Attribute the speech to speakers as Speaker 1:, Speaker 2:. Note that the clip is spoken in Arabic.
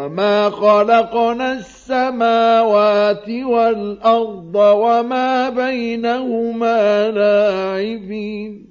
Speaker 1: وما خلقنا السماوات والأرض وما بينهما لاعبين